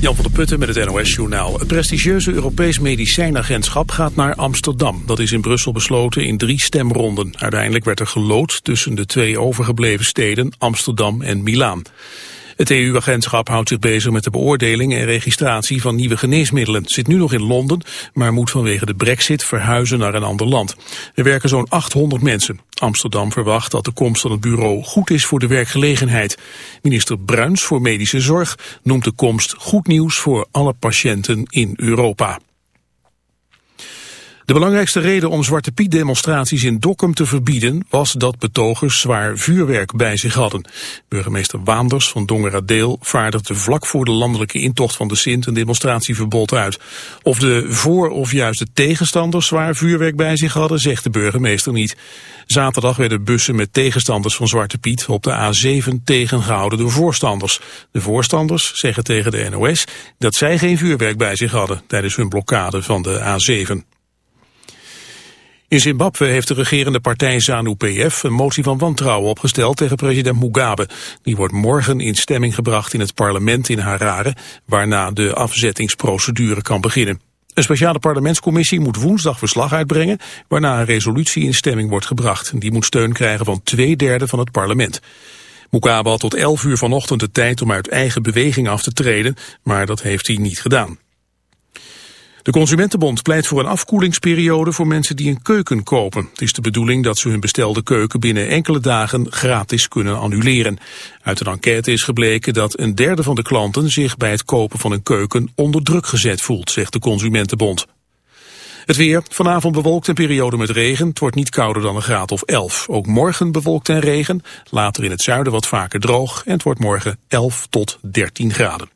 Jan van der Putten met het NOS-journaal. Het prestigieuze Europees Medicijnagentschap gaat naar Amsterdam. Dat is in Brussel besloten in drie stemronden. Uiteindelijk werd er gelood tussen de twee overgebleven steden Amsterdam en Milaan. Het EU-agentschap houdt zich bezig met de beoordeling en registratie van nieuwe geneesmiddelen. Zit nu nog in Londen, maar moet vanwege de brexit verhuizen naar een ander land. Er werken zo'n 800 mensen. Amsterdam verwacht dat de komst van het bureau goed is voor de werkgelegenheid. Minister Bruins voor Medische Zorg noemt de komst goed nieuws voor alle patiënten in Europa. De belangrijkste reden om Zwarte Piet demonstraties in Dokkum te verbieden was dat betogers zwaar vuurwerk bij zich hadden. Burgemeester Waanders van Dongeradeel vaardigde vlak voor de landelijke intocht van de Sint een demonstratieverbod uit. Of de voor- of juist de tegenstanders zwaar vuurwerk bij zich hadden, zegt de burgemeester niet. Zaterdag werden bussen met tegenstanders van Zwarte Piet op de A7 tegengehouden door voorstanders. De voorstanders zeggen tegen de NOS dat zij geen vuurwerk bij zich hadden tijdens hun blokkade van de A7. In Zimbabwe heeft de regerende partij ZANU-PF een motie van wantrouwen opgesteld tegen president Mugabe. Die wordt morgen in stemming gebracht in het parlement in Harare, waarna de afzettingsprocedure kan beginnen. Een speciale parlementscommissie moet woensdag verslag uitbrengen, waarna een resolutie in stemming wordt gebracht. Die moet steun krijgen van twee derde van het parlement. Mugabe had tot 11 uur vanochtend de tijd om uit eigen beweging af te treden, maar dat heeft hij niet gedaan. De Consumentenbond pleit voor een afkoelingsperiode voor mensen die een keuken kopen. Het is de bedoeling dat ze hun bestelde keuken binnen enkele dagen gratis kunnen annuleren. Uit een enquête is gebleken dat een derde van de klanten zich bij het kopen van een keuken onder druk gezet voelt, zegt de Consumentenbond. Het weer, vanavond bewolkt en periode met regen. Het wordt niet kouder dan een graad of 11. Ook morgen bewolkt en regen. Later in het zuiden wat vaker droog. En het wordt morgen 11 tot 13 graden.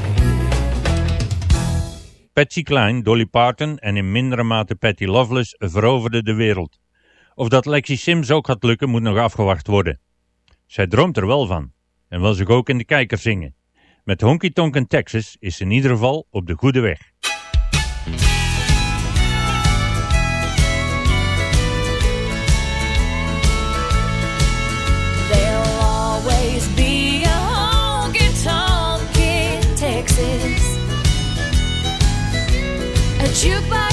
Patsy Cline, Dolly Parton en in mindere mate Patty Loveless veroverden de wereld. Of dat Lexi Sims ook gaat lukken moet nog afgewacht worden. Zij droomt er wel van en wil zich ook in de kijker zingen. Met Honky Tonk in Texas is ze in ieder geval op de goede weg. Jukebox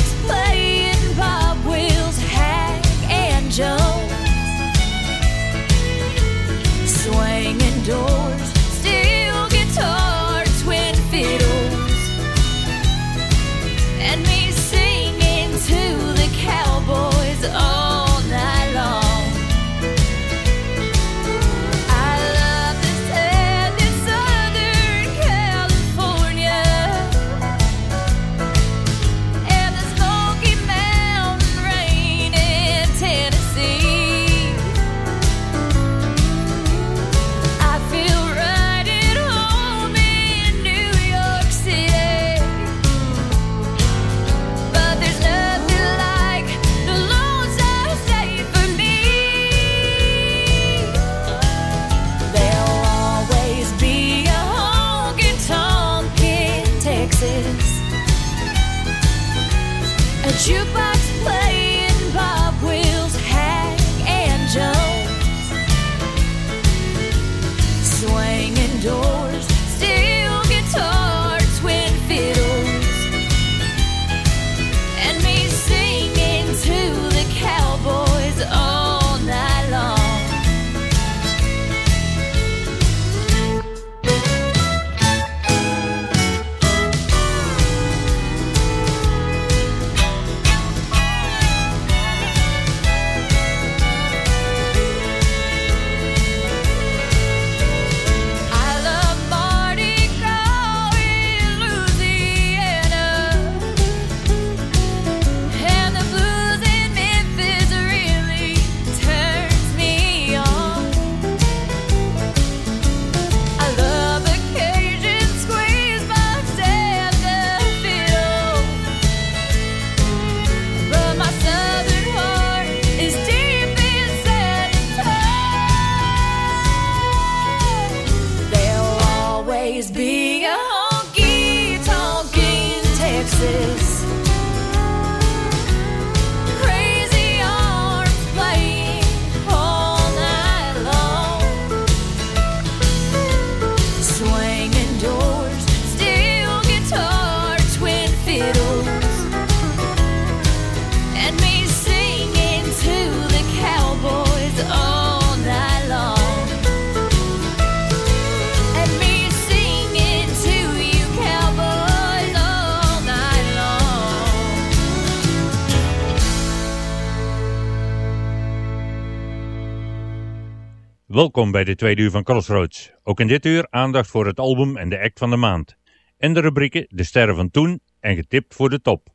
Welkom bij de tweede uur van Crossroads. Ook in dit uur aandacht voor het album en de act van de maand. En de rubrieken De Sterren van Toen en Getipt voor de Top.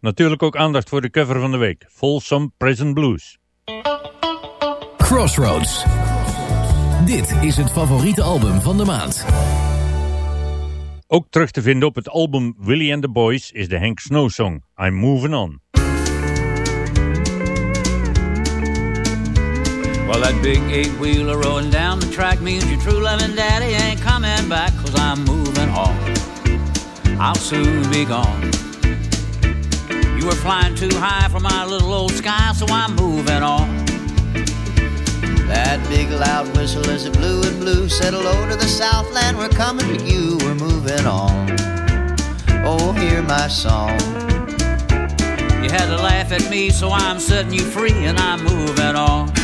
Natuurlijk ook aandacht voor de cover van de week, Folsom Prison Blues. Crossroads. Dit is het favoriete album van de maand. Ook terug te vinden op het album Willie and the Boys is de Hank Snow song, I'm Moving On. Well, that big eight-wheeler rolling down the track means your true loving daddy ain't coming back cause I'm moving on. I'll soon be gone. You were flying too high for my little old sky, so I'm moving on. That big loud whistle as it blew and blew said hello to the Southland. We're coming to you. We're moving on. Oh, hear my song. You had to laugh at me, so I'm setting you free and I'm moving on.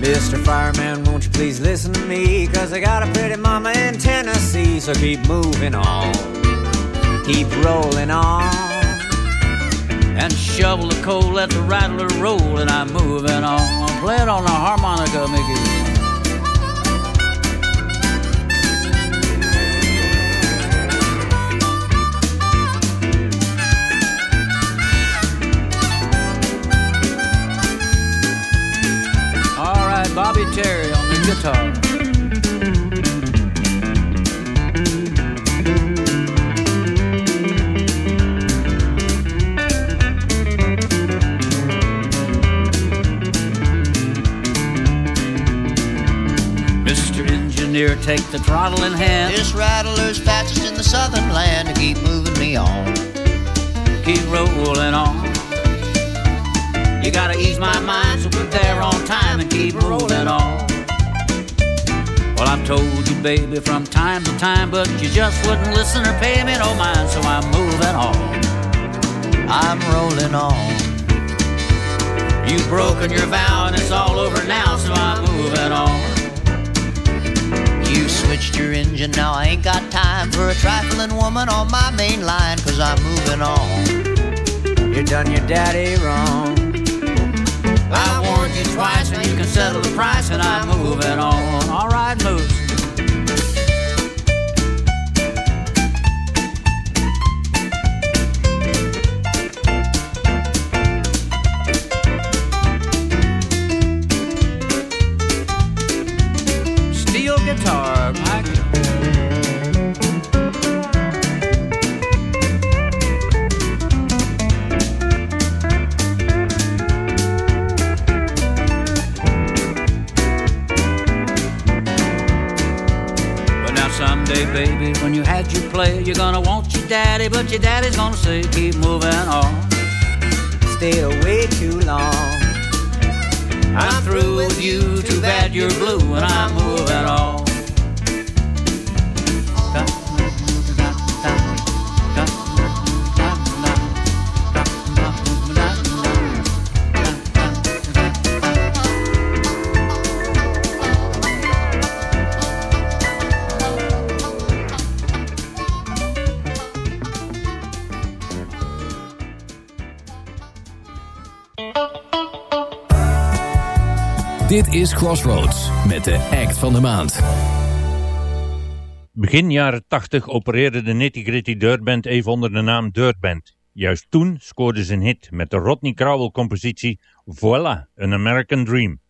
Mr. Fireman, won't you please listen to me? Cause I got a pretty mama in Tennessee, so keep moving on. Keep rolling on. And shovel the coal, let the rattler roll, and I'm moving on. Play it on the harmonica, Mickey. Bobby Terry on the guitar. Mr. Engineer, take the throttle in hand. This rattler's fastest in the southern land to keep moving me on. Keep rolling on. You gotta ease my mind so we're there on time and keep rolling on. Well, I've told you, baby, from time to time, but you just wouldn't listen or pay me no mind, so I'm moving on. I'm rolling on. You've broken your vow and it's all over now, so I'm moving on. You switched your engine, now I ain't got time for a trifling woman on my main line, cause I'm moving on. You done your daddy wrong. I warned you twice and you can settle the price, and I'm moving on. All right, moose. Daddy, but your daddy's gonna say, keep moving on. Stay away too long. I'm through with you, too bad you're blue, and I'm moving on. Dit is Crossroads met de act van de maand. Begin jaren 80 opereerde de Nitty Gritty Dirt Band even onder de naam Dirt Band. Juist toen scoorden ze een hit met de Rodney Crowell compositie Voila, An American Dream.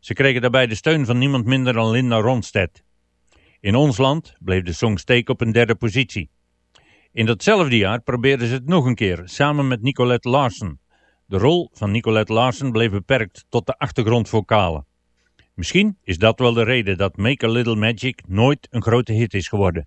Ze kregen daarbij de steun van niemand minder dan Linda Ronstadt. In ons land bleef de song steken op een derde positie. In datzelfde jaar probeerden ze het nog een keer, samen met Nicolette Larsen. De rol van Nicolette Larsen bleef beperkt tot de achtergrondvokalen. Misschien is dat wel de reden dat Make a Little Magic nooit een grote hit is geworden.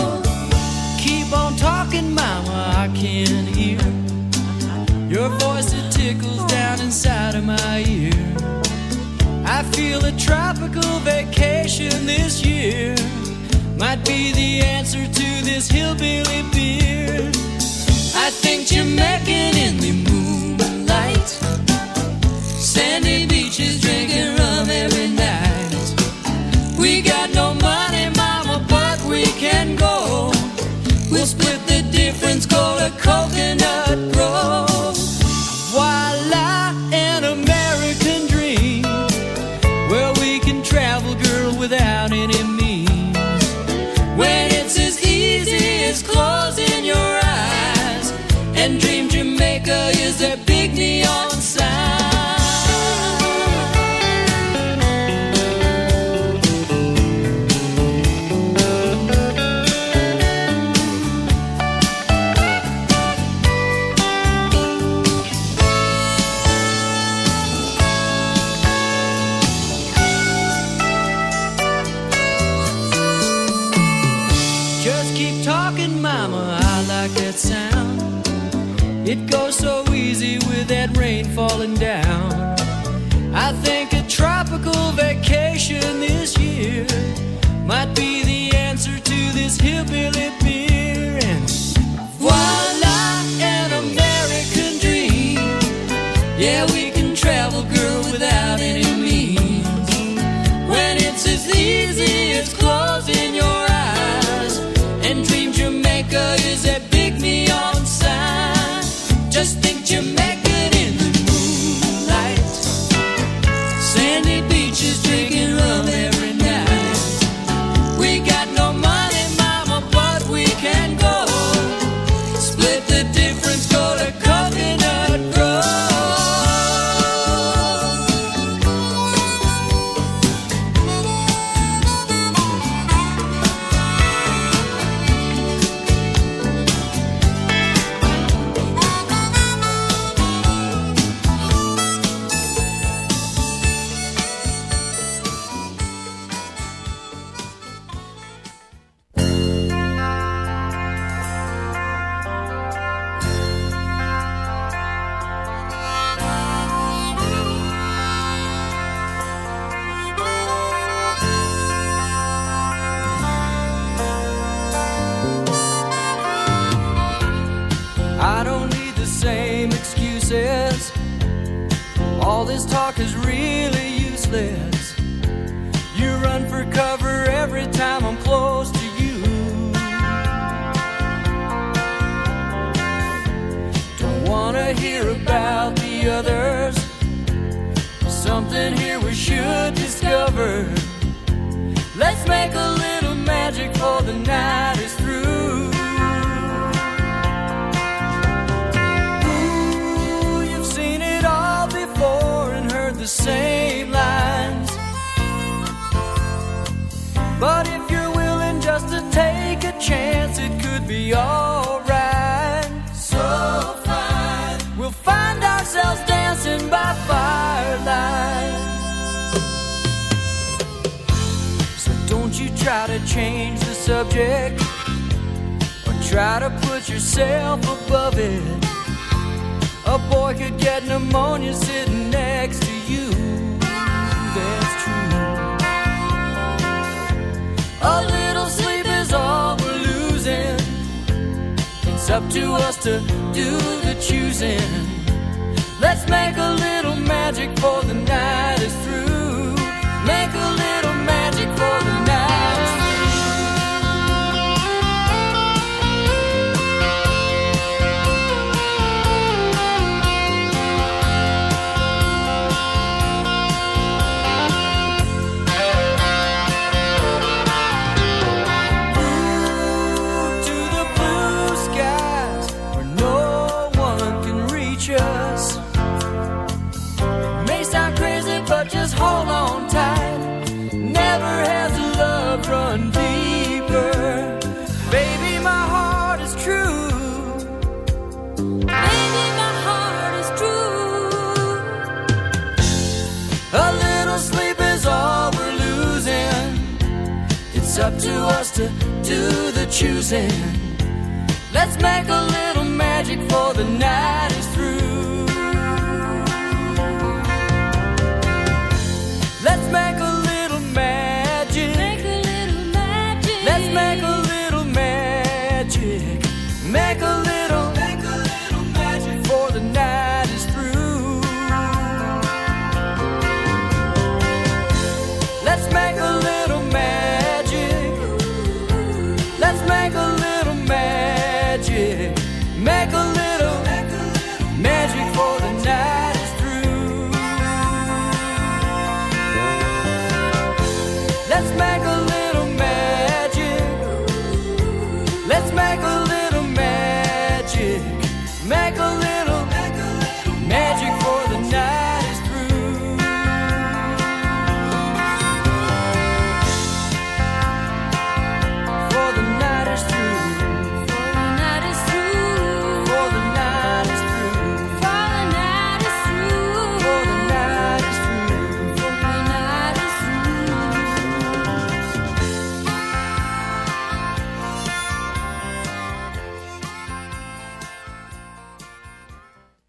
can hear. Your voice, it tickles down inside of my ear. I feel a tropical vacation this year might be the answer to this hillbilly beer. I think Jamaican in the moonlight, sandy beaches drinking rum every. coconut.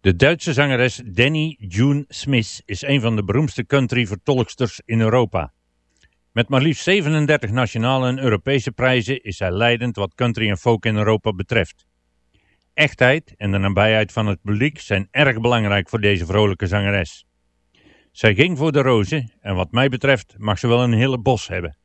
De Duitse zangeres Danny June Smith is een van de beroemdste country-vertolksters in Europa. Met maar liefst 37 nationale en Europese prijzen is zij leidend wat country en folk in Europa betreft. Echtheid en de nabijheid van het publiek zijn erg belangrijk voor deze vrolijke zangeres. Zij ging voor de rozen en wat mij betreft mag ze wel een hele bos hebben.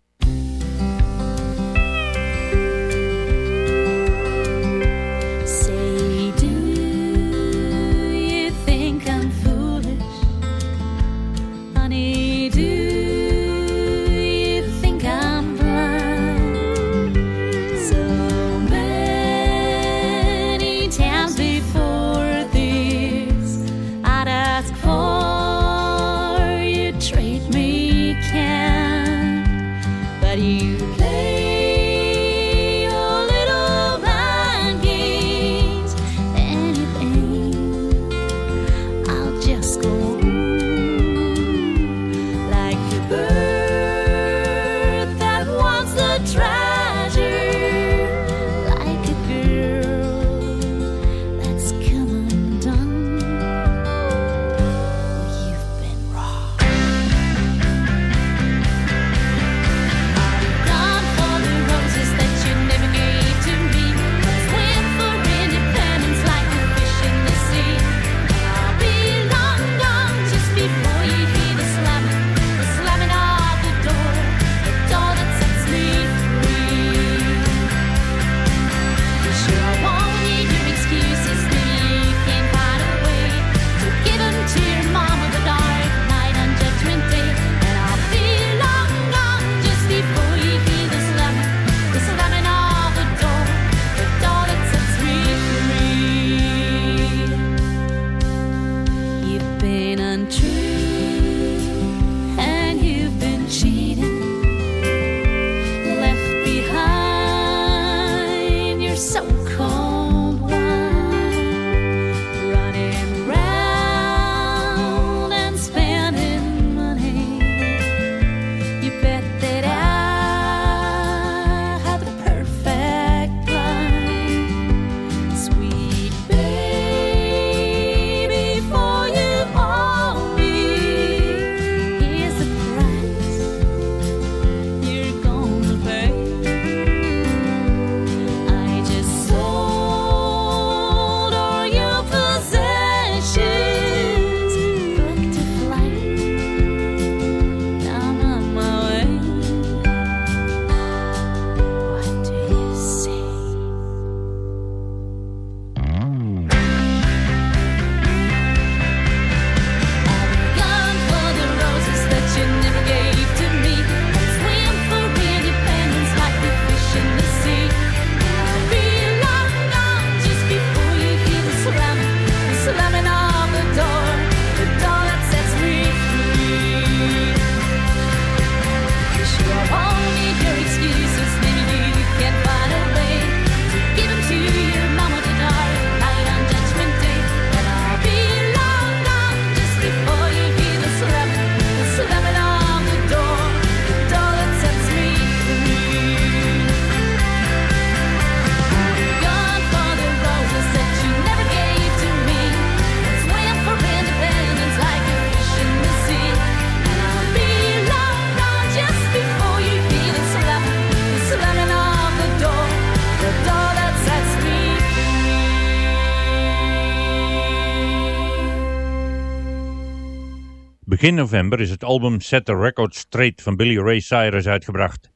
Begin november is het album Set the Record Straight van Billy Ray Cyrus uitgebracht.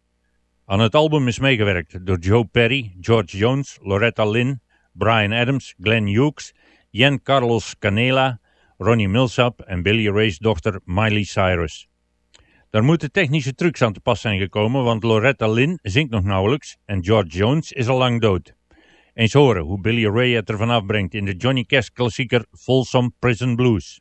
Aan het album is meegewerkt door Joe Perry, George Jones, Loretta Lynn, Brian Adams, Glenn Hughes, Jan Carlos Canela, Ronnie Millsap en Billy Ray's dochter Miley Cyrus. Daar moeten technische trucs aan te pas zijn gekomen, want Loretta Lynn zingt nog nauwelijks en George Jones is al lang dood. Eens horen hoe Billy Ray het ervan afbrengt in de Johnny Cash klassieker Folsom Prison Blues.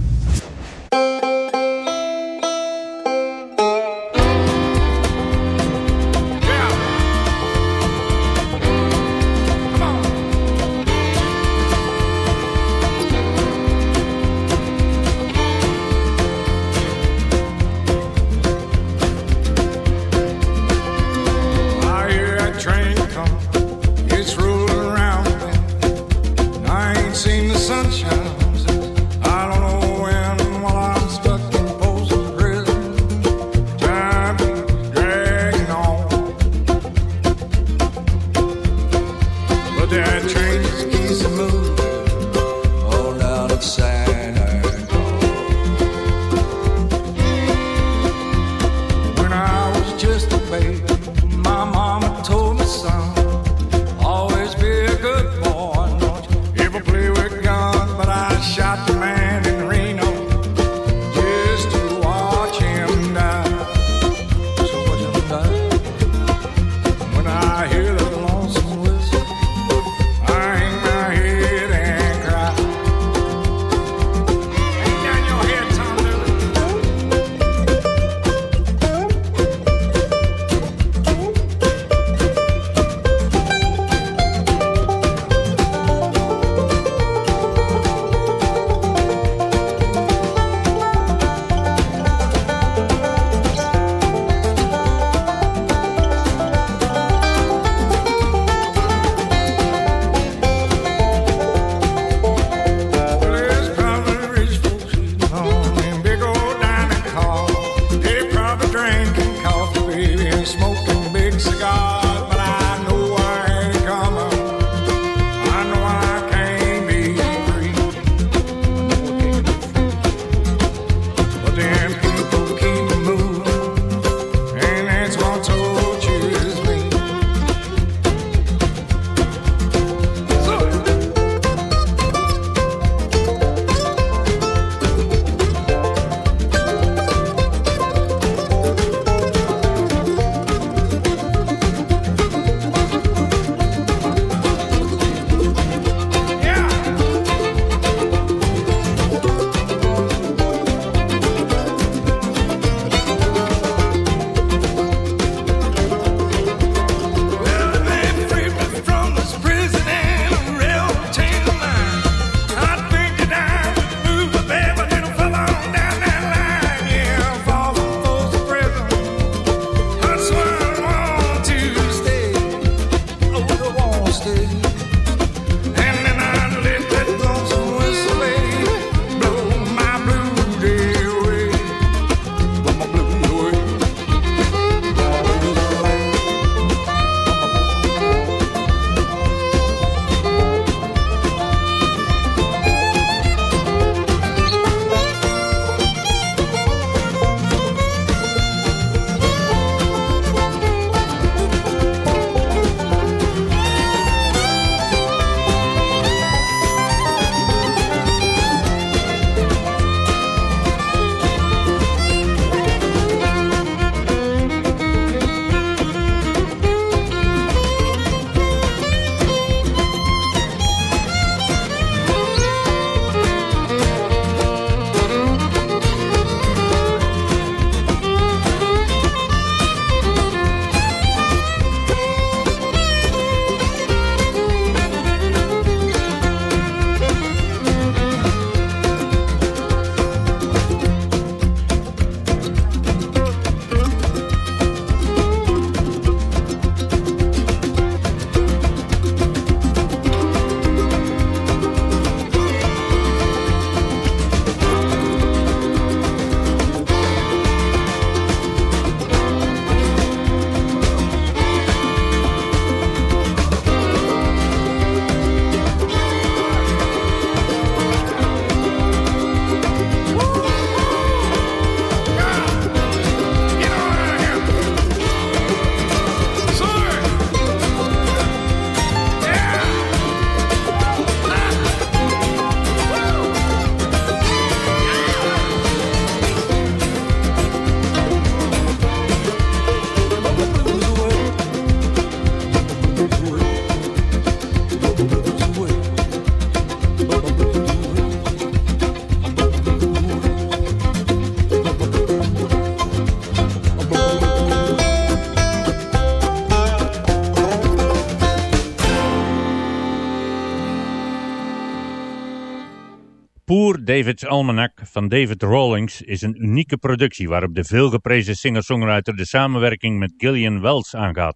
David's Almanac van David Rawlings is een unieke productie waarop de veelgeprezen singer-songwriter de samenwerking met Gillian Wells aangaat.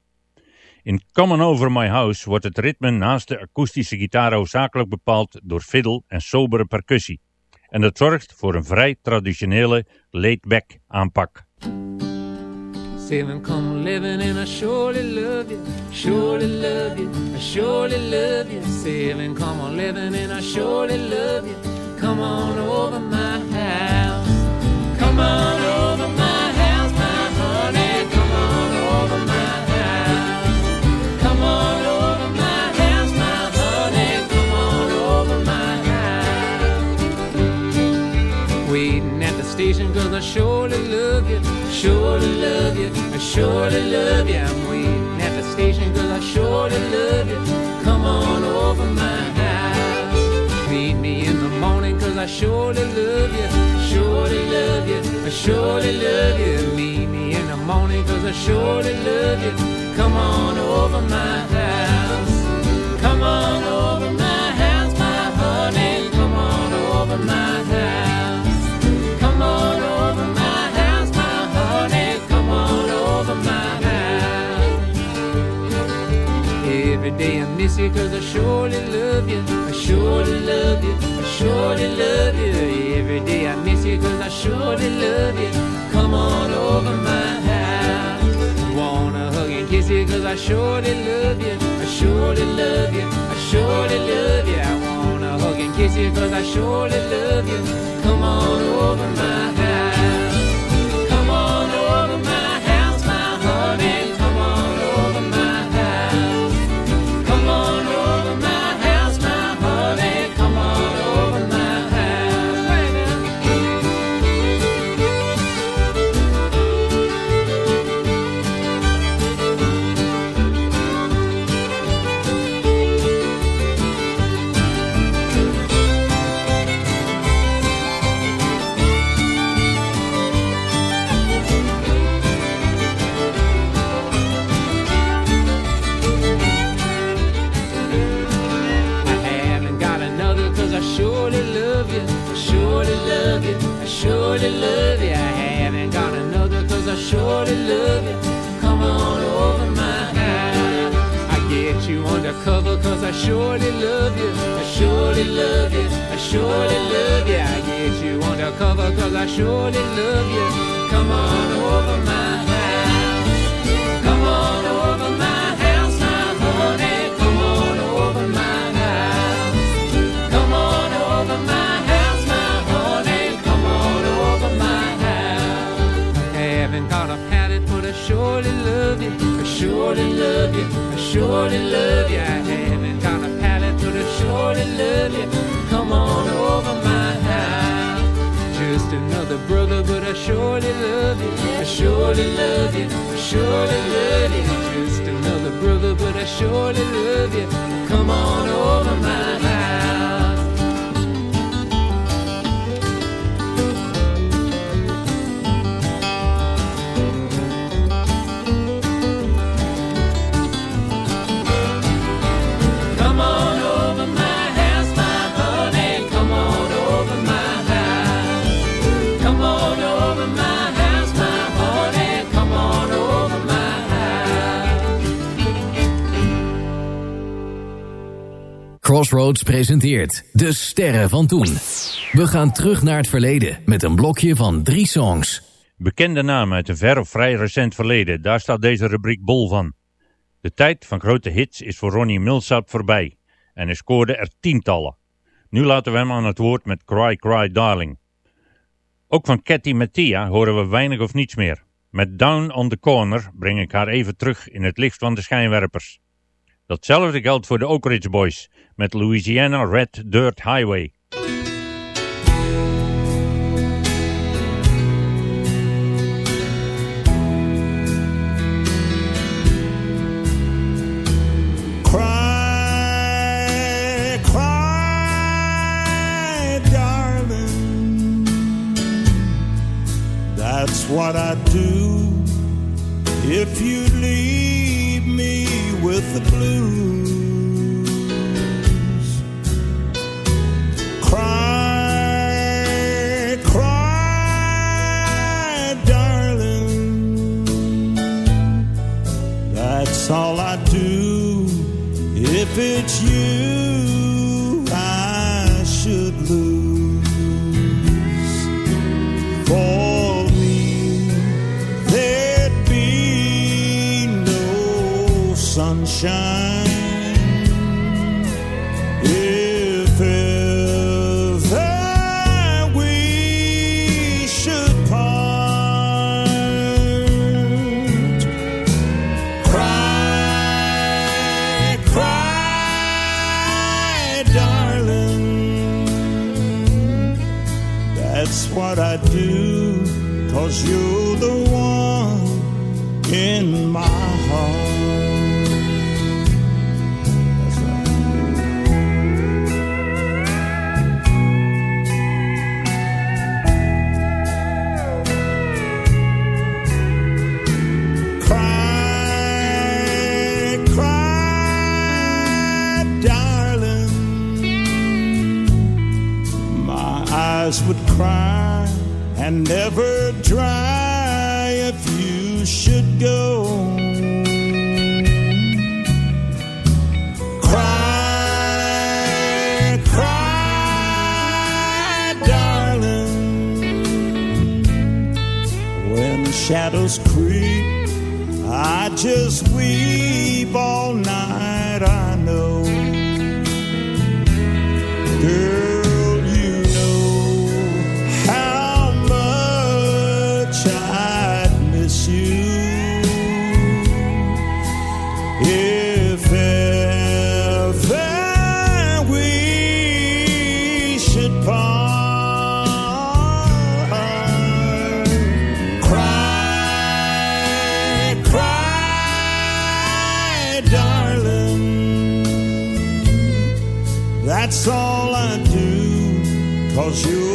In Come On Over My House wordt het ritme naast de akoestische gitaar hoofdzakelijk bepaald door fiddle en sobere percussie. En dat zorgt voor een vrij traditionele laid-back aanpak. Seven come living and I love you, love you, I love you. Come on living and I surely love you. Come on over my house. Come on over my house, my honey. Come on over my house. Come on over my house, my honey. Come on over my house. Waiting at the station cause I surely love you, surely love you, I surely love you. I'm waiting at the station cause I surely love you. Come on over my house. Meet me I surely love you, surely love you, I surely love you. Meet me in the morning cause I surely love you. Come on over my house. Come on over day I miss you cause I surely love you. I surely love you. I surely love you. Every day I miss you cause I surely love you. Come on over my house. Wanna hug and kiss you cause I surely love you. I surely love you. I surely love you. I wanna hug and kiss you cause I surely love you. Come on over my house. Surely love you. I surely love you. I surely love you. I get you undercover cause I surely love you. Come on over my house. Come on over my house, my honey. Come on over my house. Come on over my house, my honey. Come on over my house. I haven't got a palate, but I surely love you. I surely love you. I surely love you. Love you. Come on over my house. Just another brother, but I surely love you. I surely love you. I surely love you. Just another brother, but I surely love you. Come on over my house. Crossroads presenteert De Sterren van Toen. We gaan terug naar het verleden met een blokje van drie songs. Bekende namen uit een ver of vrij recent verleden, daar staat deze rubriek bol van. De tijd van grote hits is voor Ronnie Milsap voorbij en hij scoorde er tientallen. Nu laten we hem aan het woord met Cry Cry Darling. Ook van Cathy Mattia horen we weinig of niets meer. Met Down on the Corner breng ik haar even terug in het licht van de schijnwerpers. Datzelfde geldt voor de Oak Ridge Boys met Louisiana Red Dirt Highway. That's what I'd do if you'd leave me with the blues. Cry, cry, darling. That's all I do if it's you I should lose. For me, there'd be no sunshine. Cause you're the one in my heart. Cry, cry, darling. My eyes would cry and never dry if you should go. Cry, cry, darling. When shadows creep, I just weep all cause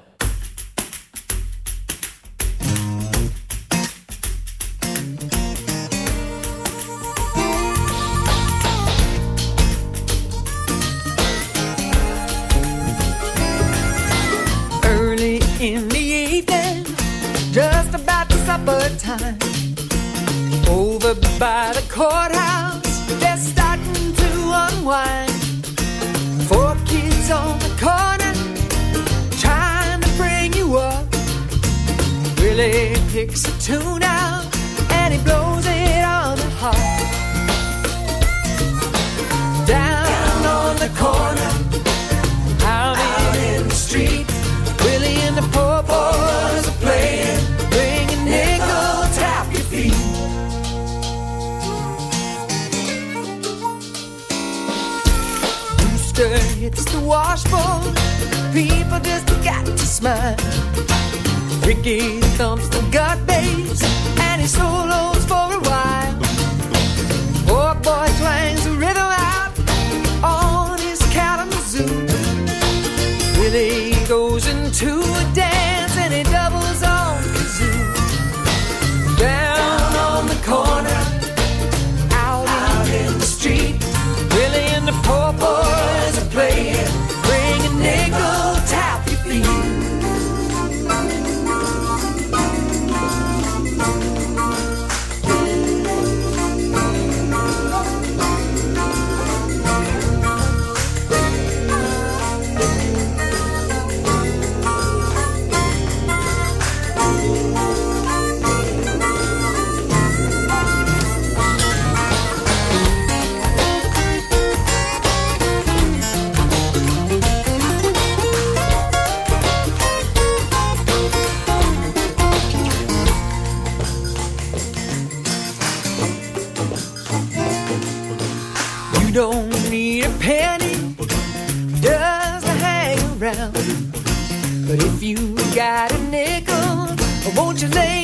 Rooster hits the washboard. People just got to smile. Ricky thumps the gut bass and he solos for a while. Poor boy twangs the rhythm out on his Kalamazoo. Willie goes into a got a nickel, won't you lay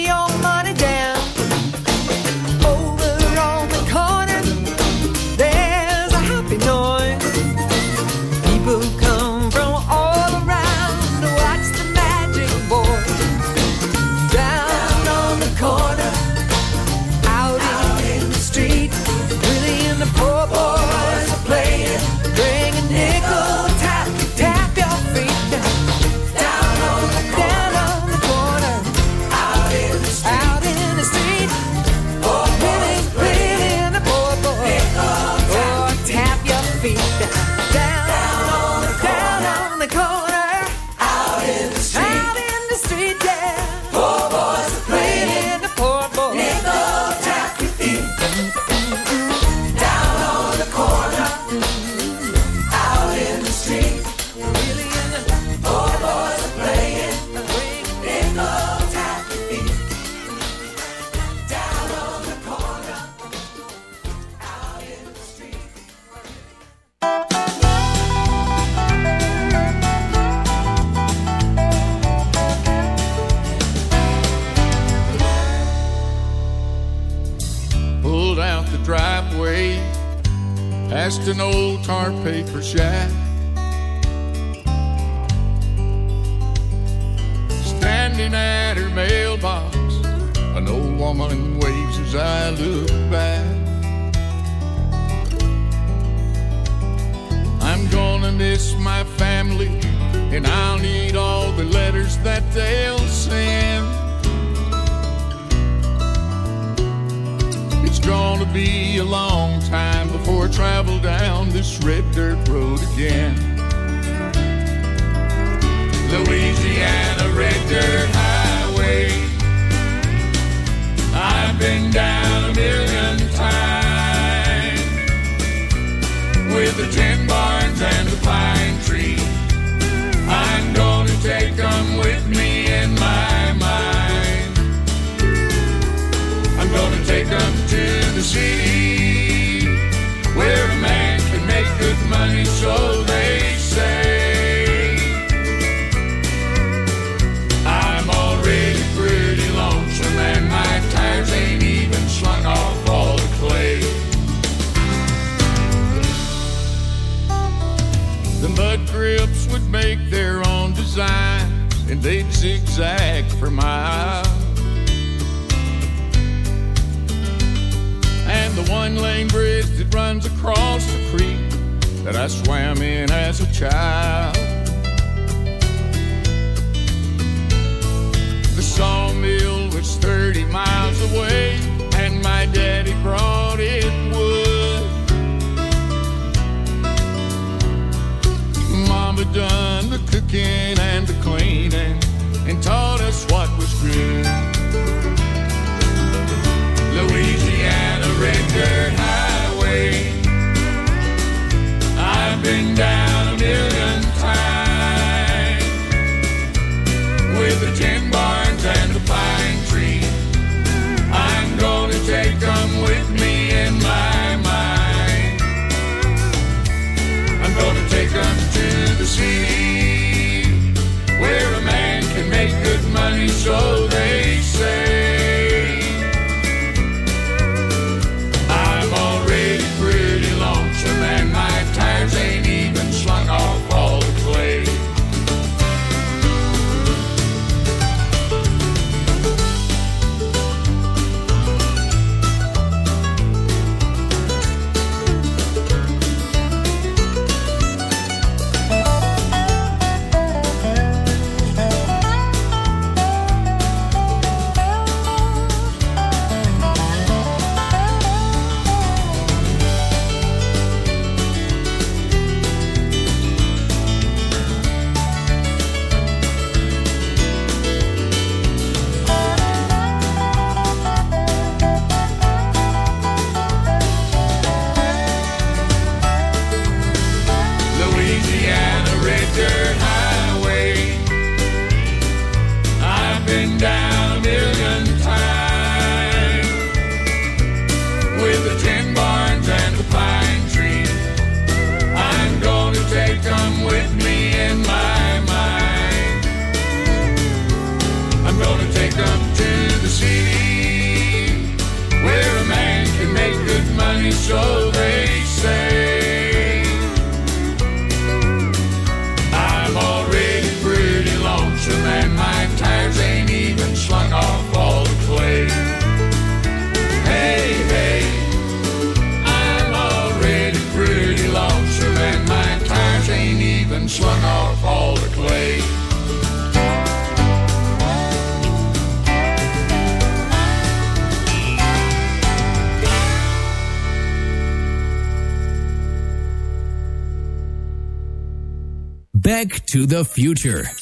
to the Future.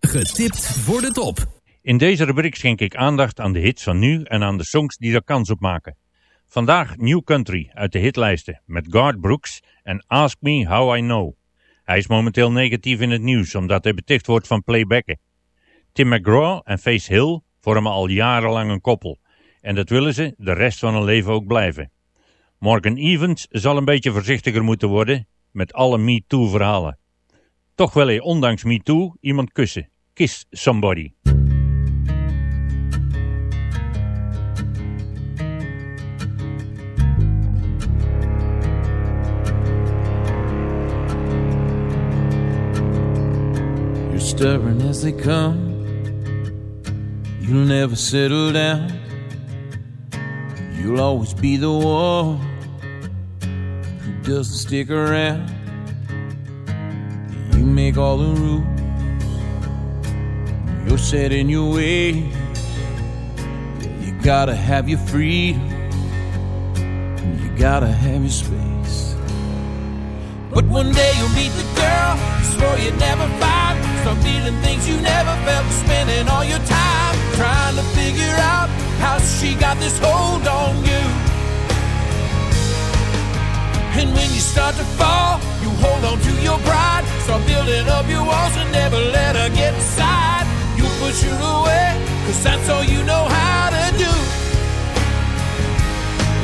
Getipt voor de top. In deze rubriek schenk ik aandacht aan de hits van nu en aan de songs die er kans op maken. Vandaag New Country uit de hitlijsten met Garth Brooks en Ask Me How I Know. Hij is momenteel negatief in het nieuws omdat hij beticht wordt van playbacken. Tim McGraw en Face Hill vormen al jarenlang een koppel en dat willen ze de rest van hun leven ook blijven. Morgan Evans zal een beetje voorzichtiger moeten worden met alle Me Too verhalen. Toch wil ondanks iemand kussen. Kiss somebody. You're stubborn as they come. You'll never settle down. You'll always be the one who doesn't stick around. Make all the rules. You're set in your way. You gotta have your freedom. You gotta have your space. But one day you'll meet the girl you swore you'd never find. Start feeling things you never felt, spending all your time trying to figure out how she got this hold on you. And when you start to fall, you hold on to your pride. Start building up your walls and never let her get inside. You push her away, cause that's all you know how to do.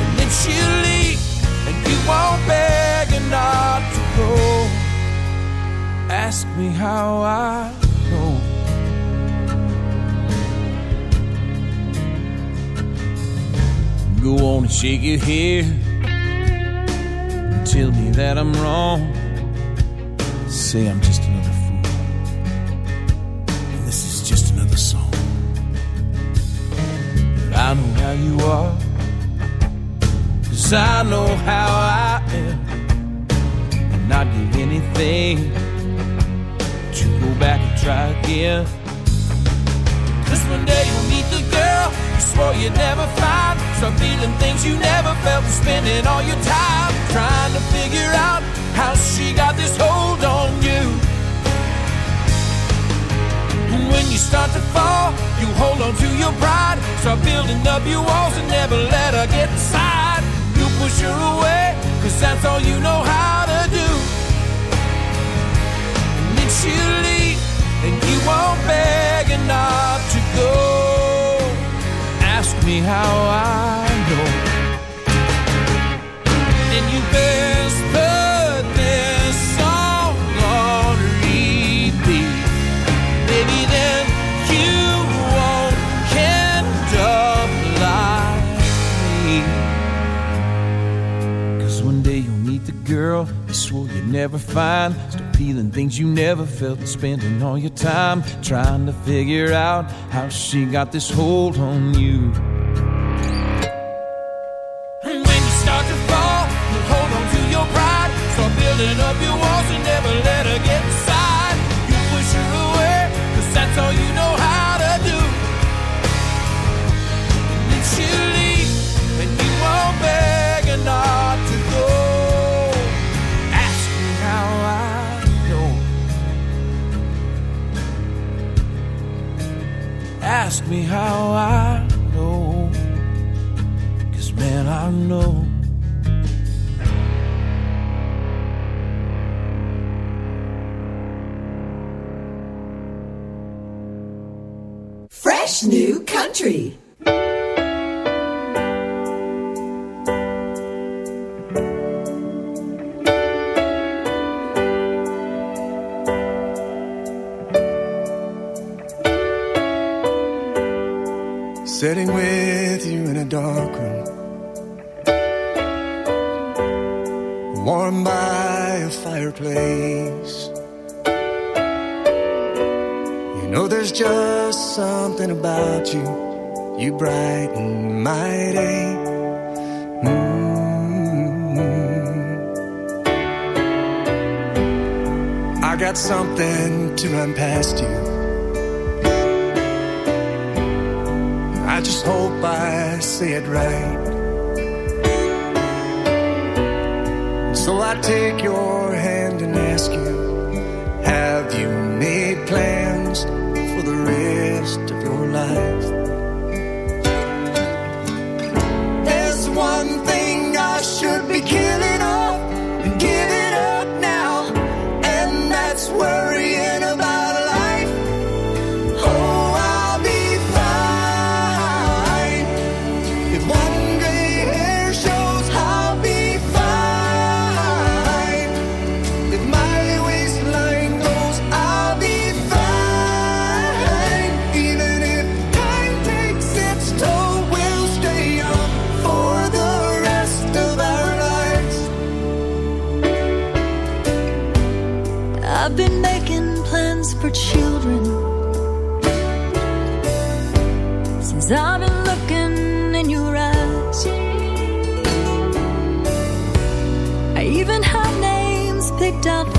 And then she'll leave, and you won't beg her not to go. Ask me how I know. Go on and shake your head tell me that I'm wrong. Say I'm just another fool. And this is just another song. But I know how you are. Cause I know how I am. And I'd give anything to go back and try again. Girl you never find. Start feeling things you never felt spending all your time trying to figure out how she got this hold on you. And when you start to fall, you hold on to your pride. Start building up your walls and never let her get inside. You push her away, cause that's all you know how to do. And then she'll leave, and you won't beg not to go. Me how I know. Then you best put this song on repeat. Maybe then you won't end up like me. Cause one day you'll meet the girl you swore you'd never find. Start feeling things you never felt and spending all your time trying to figure out how she got this hold on you. Me how I know. Cause man, I know. Fresh new country. Sitting with you in a dark room. warm by a fireplace. You know, there's just something about you, you brighten my day. Mm. I got something to run past you. I just hope I say it right. So I take your hand and ask you, have you names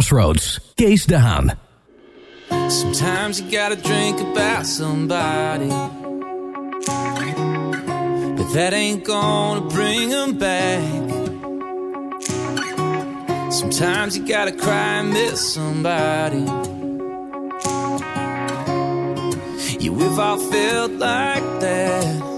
Crossroads, de Haan. Sometimes you gotta drink about somebody. But that ain't gonna bring them back. Sometimes you gotta cry and miss somebody. Yeah, we've all felt like that.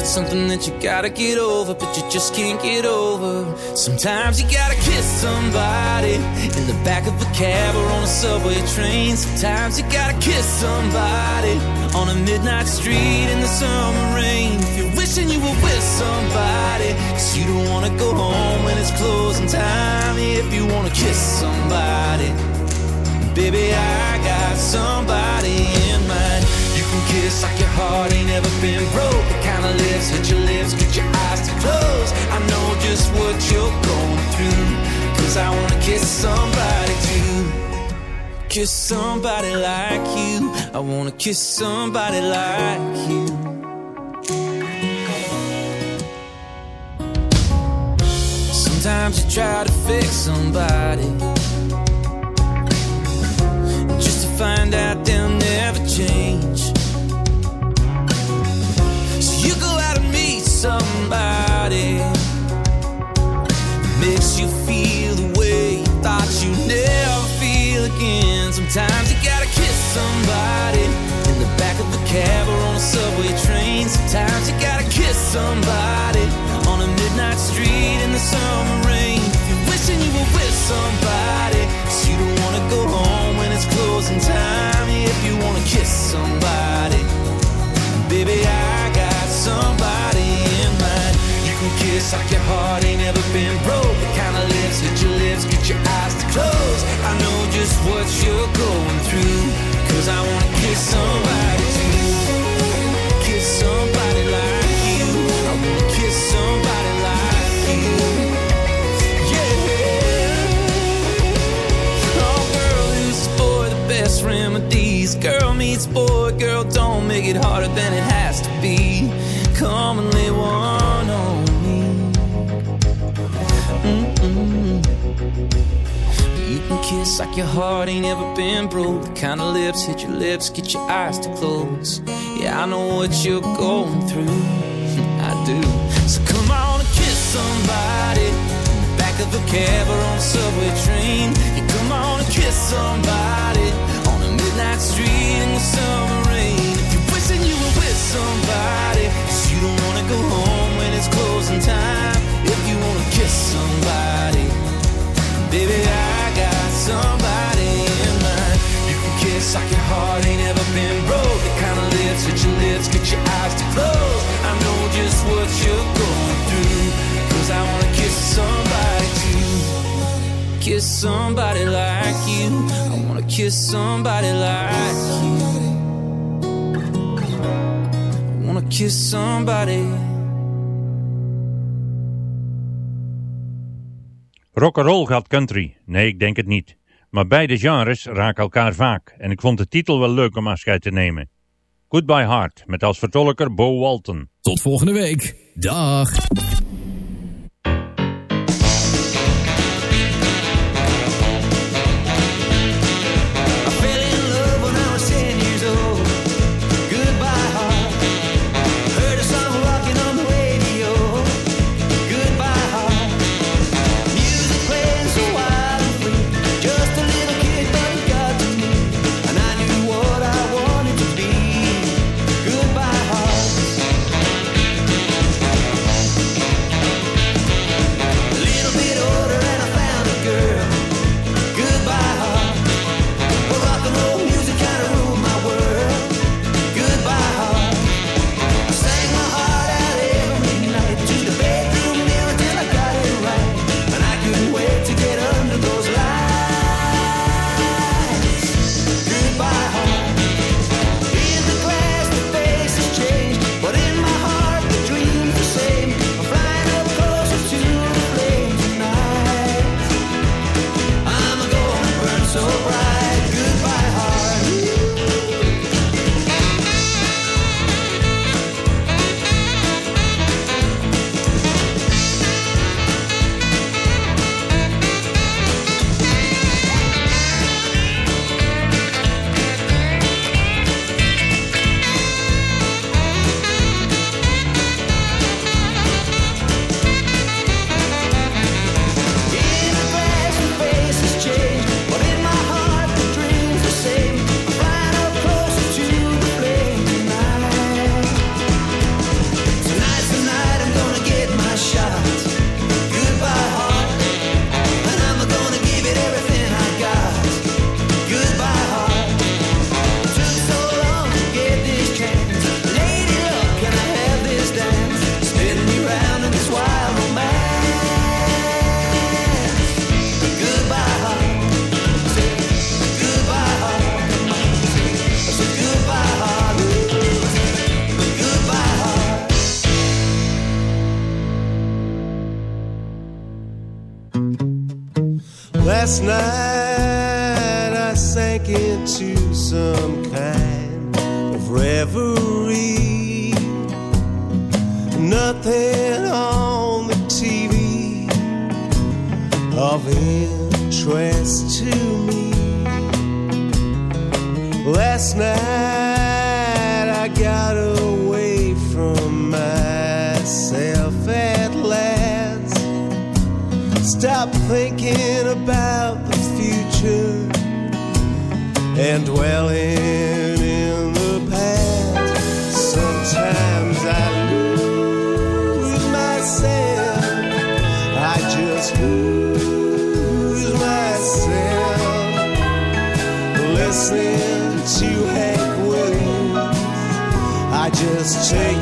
It's something that you gotta get over, but you just can't get over. Sometimes you gotta kiss somebody in the back of a cab or on a subway train. Sometimes you gotta kiss somebody on a midnight street in the summer rain. If you're wishing you were with somebody, cause you don't wanna go home when it's closing time. If you wanna kiss somebody, baby, I got somebody kiss like your heart ain't ever been broke. The kind of lips hit your lips, get your eyes to close. I know just what you're going through. Cause I wanna kiss somebody too. Kiss somebody like you. I wanna kiss somebody like you. Sometimes you try to fix somebody just to find out they'll never change. Somebody makes you feel the way you thought you never feel again. Sometimes you gotta kiss somebody in the back of a cab or on a subway train. Sometimes you gotta kiss somebody on a midnight street in the summer rain. You're wishing you were with somebody, so you don't wanna go home when it's closing time. If you wanna kiss somebody, baby, I kiss like your heart ain't ever been broke. The kind of lips hit your lips, get your eyes to close. I know just what you're going through, cause I wanna kiss somebody too. Kiss somebody like you. I wanna kiss somebody like you. Yeah. Oh, girl, who's boy the best remedies? Girl meets boy, girl, don't make it harder than it like your heart ain't ever been broke. The kind of lips hit your lips, get your eyes to close. Yeah, I know what you're going through. I do. So come on and kiss somebody. Back of a cab or on a subway train. Yeah, come on and kiss somebody. On a midnight street in the summer rain. If you're wishing you were with somebody. 'cause you don't wanna go home when it's closing time. If you wanna kiss somebody. Baby, I somebody in mind. You can kiss like your heart ain't ever been broke. The kind of lips that your lips get your eyes to close. I know just what you're going through. Cause I wanna kiss somebody too. Kiss somebody like you. I wanna kiss somebody like you. I wanna kiss somebody. Rock'n'roll gaat country? Nee, ik denk het niet. Maar beide genres raken elkaar vaak en ik vond de titel wel leuk om afscheid te nemen. Goodbye Heart, met als vertolker Bo Walton. Tot volgende week. Dag. Last night I sank into some kind of reverie. Nothing on the TV of interest to me. Last night I got stop thinking about the future and dwelling in the past. Sometimes I lose myself, I just lose myself listening to Hank Williams. I just take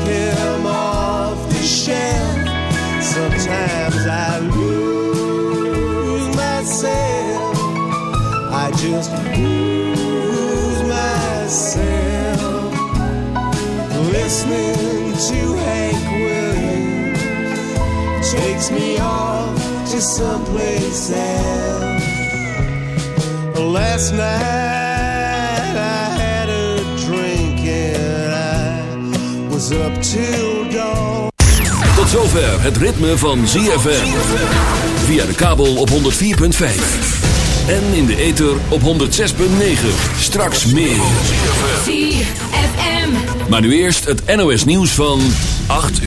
to someplace else. Last night I had a drink and I was up till dawn. Tot zover het ritme van ZFM. Via de kabel op 104.5. En in de ether op 106.9. Straks meer. ZFM. Maar nu eerst het NOS nieuws van 8 uur.